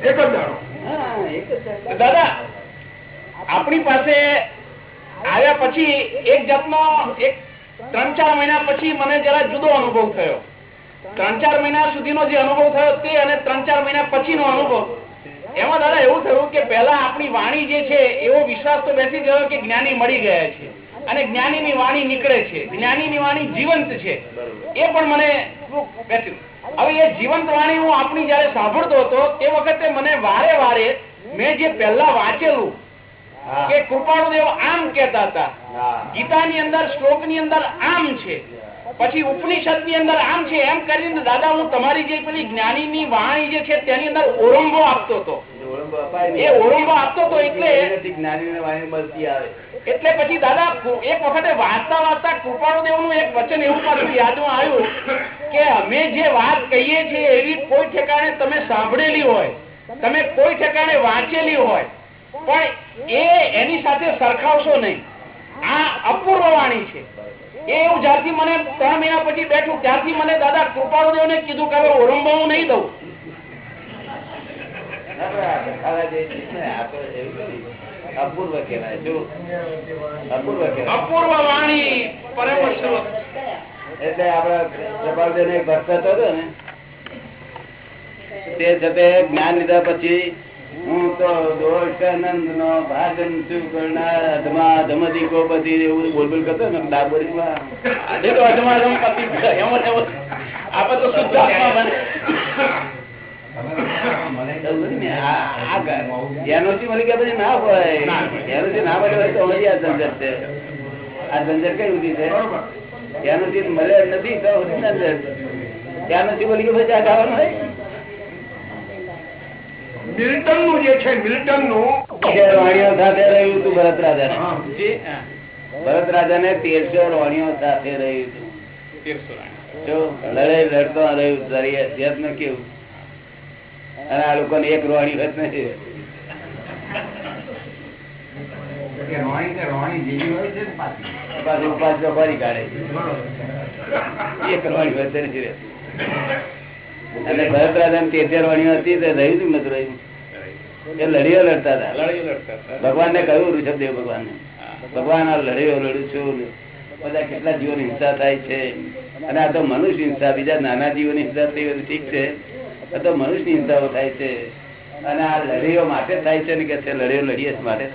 એક જ દાડો. એક જ દાડો. દાદા આપણી પાસે આવ્યા પછી એક જાતનો એક ત્રણ ચાર મહિના પછી મને જરા જુદો અનુભવ થયો. ત્રણ ચાર મહિના સુધીનો જે અનુભવ થયો તે અને ત્રણ ચાર મહિના પછીનો અનુભવ. એમાં દાદા એવું થયું કે પહેલા આપણી વાણી જે છે, એવો વિશ્વાસ તો બેસી ગયો કે જ્ઞાની મળી ગયા છે. અને જ્ઞાની ની વાણી નીકળે છે. જ્ઞાની ની વાણી જીવંત છે. એ પણ મને બેસ્યું. હવે એ જીવંત વાણી હું આપણી જયારે સાંભળતો હતો, તે વખતે મને વારે વારે મેં જે પહેલા વાંચેલું. કે કૃપાળુદેવ આમ કેતા હતા. ગીતાની અંદર શ્લોકની અંદર આમ છે. પછી ઉપનિષદની અંદર આમ છે. એમ કરીને દાદા હું તમારી જે પેલી જ્ઞાની ની વાણી જે છે તેની અંદર ઓરંગો આપતો હતો. જે ઓળંગો અપાય ને, એ ઓરંગો આપતો હતો એટલે એનાથી વાણી મળતી આવે. એટલે પછી દાદા એક વખતે વાંચતા વાંચતા કૃપાળુ દેવનું એક વચન એવું પાછું યાદમાં આવ્યું કે અમે જે વાત કહીએ છીએ એવી કોઈ ઠેકાણે તમે સાંભળેલી હોય તમે કોઈ ઠેકાણે વાંચેલી હોય પણ એ એની સાથે સરખાવશો નહીં. આ અપૂર્વ વાણી છે. એ હું જ્યારથી મને ત્રણ મહિના પછી બેઠું ત્યારથી મને દાદા કૃપાળુદેવ ને કીધું કે હવે ઓરંબા હું નહીં દઉં. ના, ને. અપૂર્વ અપૂર્વ અપૂર્વ વાણી પરમ એટલે આપડા પ્રભાવદેવ એક ભક્ત હતો ને તે જતે જ્ઞાન લીધા પછી હું તો દોષાનંદ નો ભાગન છું કરનાર અધમા ધમધી કો બધી એવું બોલ બોલ કરતો ને ડાબોરીમાં. આજે તો અધમા અધમ પતિ એમ. આપણે તો શુદ્ધ આત્મા બને. આ મળી ગયા પછી ના હોય. એનોથી ના મળે તો આ ઝંઝટ છે. આ ઝંઝટ કઈ ઉધી છે? એનોથી મળે નથી તો નથી ઝંઝટ. મળી ગયો પછી આ ગાવાનું હોય? મિલ્ટનનું જે છે મિલ્ટનનું સાથે રહ્યું હતું ભરત રાજા ભરત રાજા ને તેરસો વાણીઓ સાથે રહ્યું હતું તેરસો રાણી. જો લડે લડતો રહ્યું દરિયા ને કેવું? અને આ લોકો એક રોણી હોત નથી કે રોણી જેવી હોય છે ને પાછી. પાછું પાછો ફરી કાઢે એક રોણી વચ્ચે નથી રહેતી. અને ભરત રાજા ને તેર હતી તે રહ્યું હતું રહ્યું એ લડીઓ લડતા હતા. ભગવાન ને કહ્યું ઋષભદેવ ભગવાન ને ભગવાન આ લડીઓ લડું છું. બધા કેટલા જીવોની હિંસા થાય છે. અને આ તો મનુષ્ય હિંસા બીજા નાના જીવોની હિંસા થઈ હોય ઠીક છે. આ તો મનુષ્ય હિંસાઓ થાય છે. અને આ લડીઓ માટે થાય છે ને કે છે લડીઓ લડીએ માટે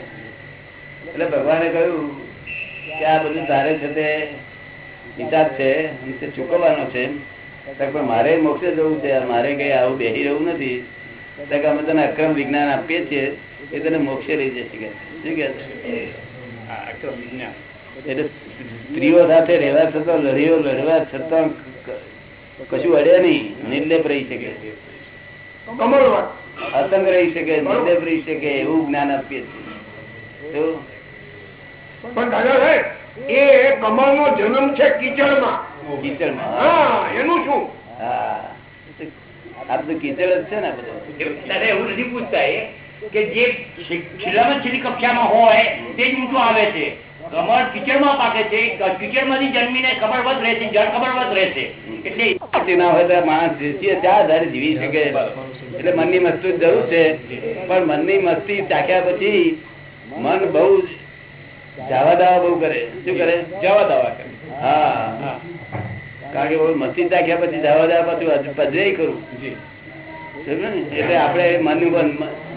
એટલે ભગવાને કહ્યું કે આ બધું તારે છે તે હિસાબ છે ચૂકવવાનો છે પણ મારે મોક્ષે જવું છે મારે કઈ આવું બેસી રહેવું નથી. અમે તને અક્રમ વિજ્ઞાન આપીએ છીએ એ તને મોક્ષે લઈ જશે કે શું કે. એટલે સ્ત્રીઓ સાથે રહેવા છતાં લડીઓ લડવા છતાં કશું અડે નહીં. નિર્લેપ રહી શકે. કમળવત અતંગ રહી શકે નિર્લેપ રહી શકે એવું જ્ઞાન આપીએ છીએ. પણ દાદા એ કમળ નો જન્મ છે કીચડમાં. કીચડમાં હા એનું શું? હા આ બધું કીચડ જ છે ને બધું. એવું નથી પૂછતા એ કે જે છેલ્લામાં છેલ્લી કક્ષામાં હોય તે જ ઊંચું આવે છે. કમળ કિચડમાં પાકે છે કિચડમાંથી જન્મીને કમળવત રહે છે જળ કમળવત રહે છે એટલે ના હોય તો માણસ જીવીએ ત્યાં આધારે જીવી શકે. એટલે મનની મસ્તી જરૂર છે. પણ મનની મસ્તી ચાખ્યા પછી મન બહુ જાવા દાવા બહુ કરે. શું કરે? જવા દાવા કરે. હા. કારણ કે મશીન રાખ્યા પછી જાવા દાવા પછી પજરે કરું. જી. એટલે આપણે મનની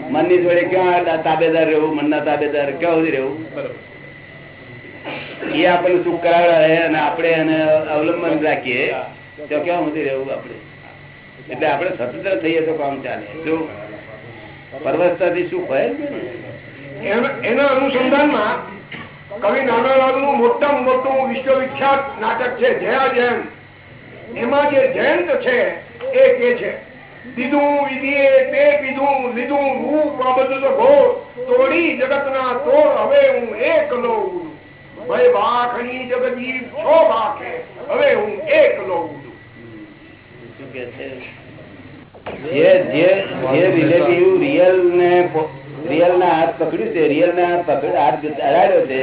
મનની જોડે ક્યાં તાબેદાર રહેવું મનના તાબેદાર ક્યાં સુધી રહેવું? એ આપણને સુખ કરાવે અને આપણે એને અવલંબન રાખીએ તો ક્યાં સુધી રહેવું આપણે? એટલે આપણે સ્વતંત્ર થઈએ તો કામ ચાલે. જો પરવસ્તાથી સુખ હોય એના- એના અનુસંધાનમાં કવિ નાનાલાલનું મોટામાં મોટું વિશ્વવિખ્યાત નાટક છે જયા જયંત. એમાં જે જયંત છે એ કે છે દીધું વિધિએ તે પીધું લીધું રૂપ આ બધું તો ઘોર તોડી જગતના તોડ હવે હું એકલો ઉડું ભાખની જગજીવ છો ભાખે હવે હું એકલો શું કે છે? જે જે જે રિલેટિવ રિયલ ને રિયલ ના હાથ પકડ્યું છે રિયલ ના હાથ પકડ હાથ અડાડ્યો છે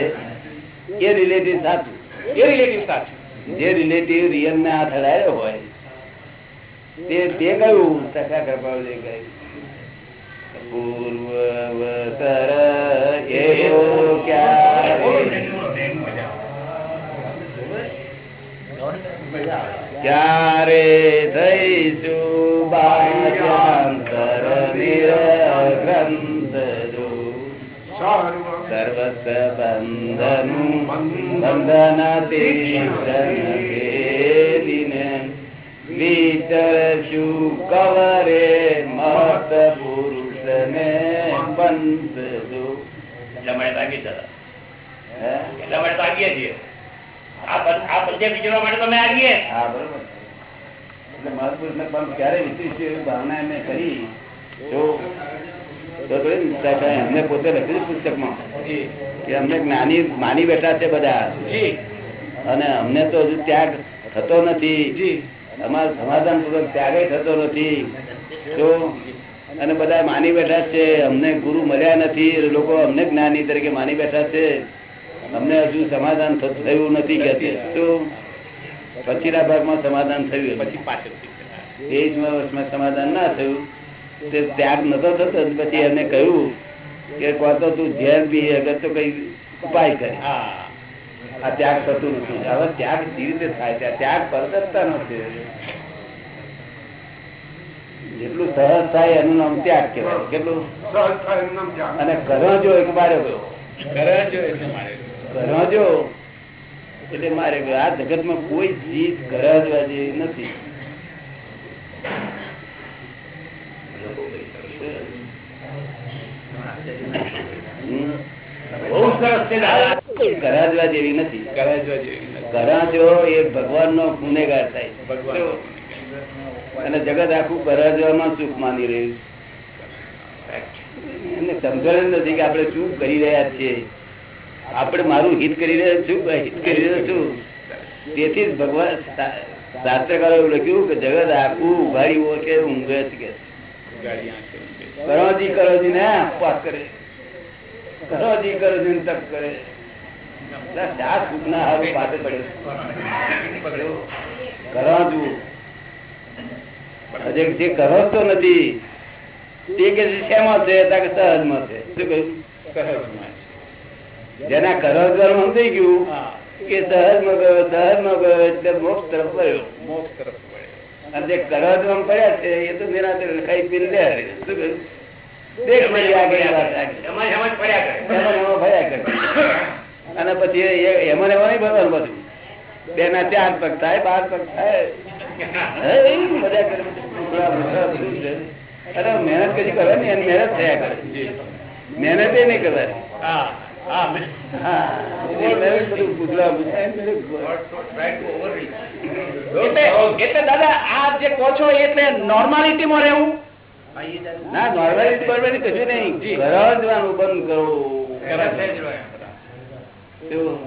એ રિલેટિવ સાચું. એ રિલેટિવ સાચું. જે રિલેટિવ રિયલ ને હાથ અડાડ્યો હોય, તે કયું ટકા કૃપાળુએ કહ્યું પૂર્વવતર એવો ક્યારે? ક્યારે થઈશું નિરગ્રંથ જો સર્વ સર્વસ્વ બંધનું બંધન તીર્થને વિચરશું કવરે મત પુરુષ ને પંથ જો એટલા માટે ભાગીએ દાદા હે? એટલા માટે ભાગીએ છીએ આ પં- આ પંચાયત વિચારવા માટે તમે આવીએ હા બરોબર એટલે મહાપુરુષ ને પંથ ક્યારે વિતરીશું એવી ભાવના એમને કરી જો તો થોડી થાય. એમને પોતે લખ્યું પુસ્તકમાં કે અમને જ્ઞાની માની બેઠા છે બધા. અને અમને તો હજુ ત્યાગ થતો નથી. અમારો સમાધાન પૂર્વક ત્યાગે થતો નથી. તો અને બધા માની બેઠા છે અમને ગુરુ મળ્યા નથી લોકો અમને જ્ઞાની તરીકે માની બેઠા છે. અમને હજુ સમાધાન થયું નથી કે શું પછીના ભાગમાં સમાધાન થયું. પછી પાછળ એ જ વર્ષમાં સમાધાન ના થયું. તે ત્યાગ નતો થતો પછી એમને કહ્યું કે કોણ તું ઝેર બી અગર તો કઈ ઉપાય કરે. આ ત્યાગ થતું નથી. હવે ત્યાગ જે રીતે થાય છે? ત્યાગ પરદત્તા નથી જેટલું સહજ થાય એનું નામ ત્યાગ કહેવાય. કેટલું? સહજ થાય એનું નામ ત્યાગ. અને કરો જો એક મારે ગયો. કરે જો એટલે મારે કરો જો એટલે મારે ગયો. આ જગતમાં કોઈ ચીજ ગરજવા જેવી નથી. જેવી નથી. કરે જો જેવી નથી. ગરાજો એ ભગવાન નો ગુનેગાર થાય અને જગત આખું કરાજવામાં સુખ માની રહ્યું એમને સમજણ નથી કે આપણે શું કરી રહ્યા છીએ. આપણે મારું હિત કરી રહ્યા છું હિત કરી રહ્યો છું તેથી જ ભગવાન શાસ્ત્રકારો એવું લખ્યું કે જગત આખું ઉઘાડી ઓળખે ઊંઘે છે કે. કરોજી કરોજી ને ઉપવાસ કરે. કરોજી કરોજી તપ કરે. ચા સુખ હારું પાસે પડ્યો કરાજુ જે કરો તો નથી. તે કે શેમાં છે? કે સહજમાં છે. શું કહ્યું. જેના કરજવાનું સમજાઈ ગયું કે સહજમાં ગયો સહજમાં ગયો એટલે મોક્ષ તરફ ગયો મોક્ષ તરફ. અને જે કરજમાં પડ્યા છે એ તો મેરા ખાઈ પીને લે શું કહ્યું. અને પછી એમાં ને નહીં ભરવાનું બધું. બે ના ચાર પગ થાય બાર પગ થાય. અરે મહેનત કરવાની એની મહેનત થયા કરે. મહેનત એ નહીં કરવાની. એટલે દાદા આ જે કહો છો એટલે નોર્માલિટીમાં રહેવું. ના નોર્માલિટી બરોબર કશું નહીં. ગરજવાનું બંધ કરો.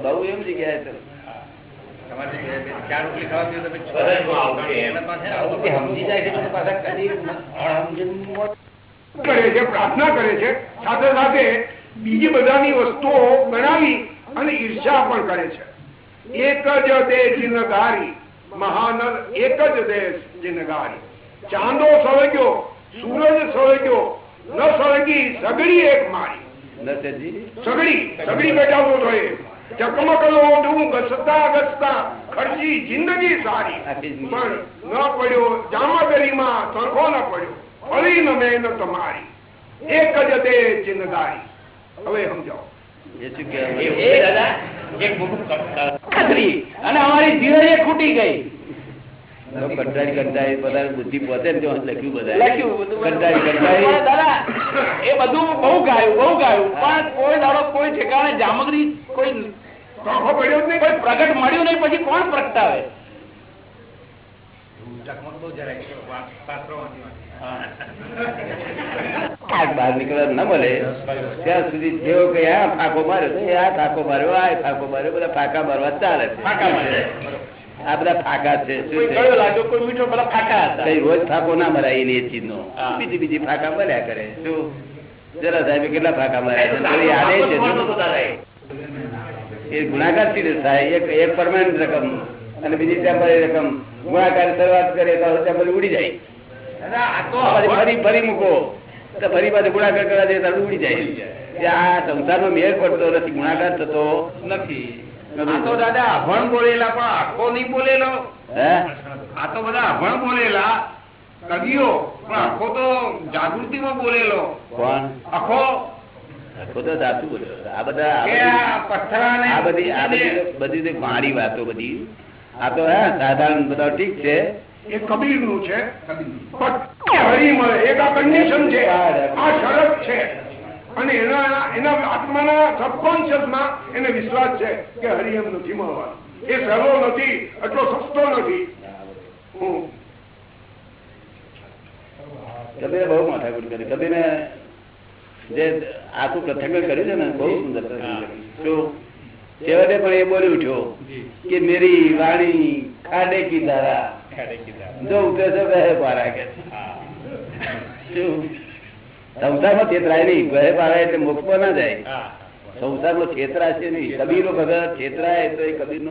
બહુ એમ જગ્યાએ પ્રાર્થના કરે છે સાથે સાથે બીજી બધાની વસ્તુઓ ગણાવી અને ઈર્ષા પણ કરે છે. એક જ દેશ જીનગારી મહાનર એક જ દેશ જીનગારી ચાંદો સળગ્યો સૂરજ સળગ્યો ન સળગી સગડી એક મારી. સગડી સગડી બેઠાવો જોઈએ ચકમકલો ઘસતા ગસતા ખર્ચી જિંદગી સારી. પણ ન પડ્યો જામગરીમાં તરખો ન પડ્યો. ફળી ન મહેનત મારી. એક જ તે જિંદગારી હવે સમજાવો. એ શું કહેવાય? એવું છે દાદા? એક મોટું ખાતરી. અને અમારી ધીરજ ખૂટી ગઈ. કંટાળી કંટાળી બધા બુદ્ધિ પોતે જ લખ્યું બધા કંટાળી કંટાળી. દાદા એ બધું બહુ ગાયું બહુ ગાયું. પણ કોઈ દાડો કોઈ ઠેકાણે જામગરી કોઈ પ્રગટ મળ્યું નહીં પછી કોણ પ્રગટાવે? આગ બહાર નીકળવા ન મળે. ત્યાં સુધી જેવો કે આ ફાંકો માર્યો તો આ ફાંકો માર્યો આ ફાંકો માર્યો બધા ફાંકા મારવા ચાલે. આ બધા ફાંકા છે. કોઈ કોઈ કઈ રોજ ફાંકો ના મરાય એની ચીજ નો બીજી બીજી ફાંકા મળ્યા કરે. શું? જરા સાહેબ કેટલા ફાંકા માર્યા છે? છે એ? ગુણાકારથી થાય એક એક પરમાનન્ટ રકમ અને બીજી ટેમ્પરરી રકમ. ગુણાકાર શરૂઆત કરે તો ટેમ્પરરી ઉડી જાય. આ તો ફરી ફરી મૂકો. તો ફરી પાછું ગુણાકાર કરવા જઈએ તો ઉડી જાય. આ સંસારનો મેળ પડતો નથી ગુણાકાર થતો નથી. તો દાદા અભણ બોલેલા પણ આખો નહીં બોલેલો. આ તો બધા અભણ બોલેલા કવિઓ પણ આખો તો બોલેલો. આ બધા બધી- વાતો બધી આ તો હે સાધારણ બધા ઠીક છે. એ કબીરનું છે પણ હરી મળે એક આ કન્ડિશન છે. આ શરત છે. અને એના એના આત્માના સબકોન્શિયસમાં એને વિશ્વાસ છે કે હરિ એમ નથી મળવાનું એ સહેલો નથી એટલો સસ્તો નથી. હું. કબીરે બહુ માથાકૂટ કરી. કબીરે જે આખું પ્રથંગણ કર્યું છે ને બહુ સુંદર છેવટે પણ એ બોલી ઉઠ્યો કે મેરી વાણી ખાડે કી ધારા જો ઉતરે છે વહે પારા કે સંસારમાં છેતરાય નહીં. ઘરે પારા એટલે મોક્ષમાં ના જાય. સંસારમાં છેતરા છે નહીં. કબીરો ભગત છેતરાય તો એ કબીર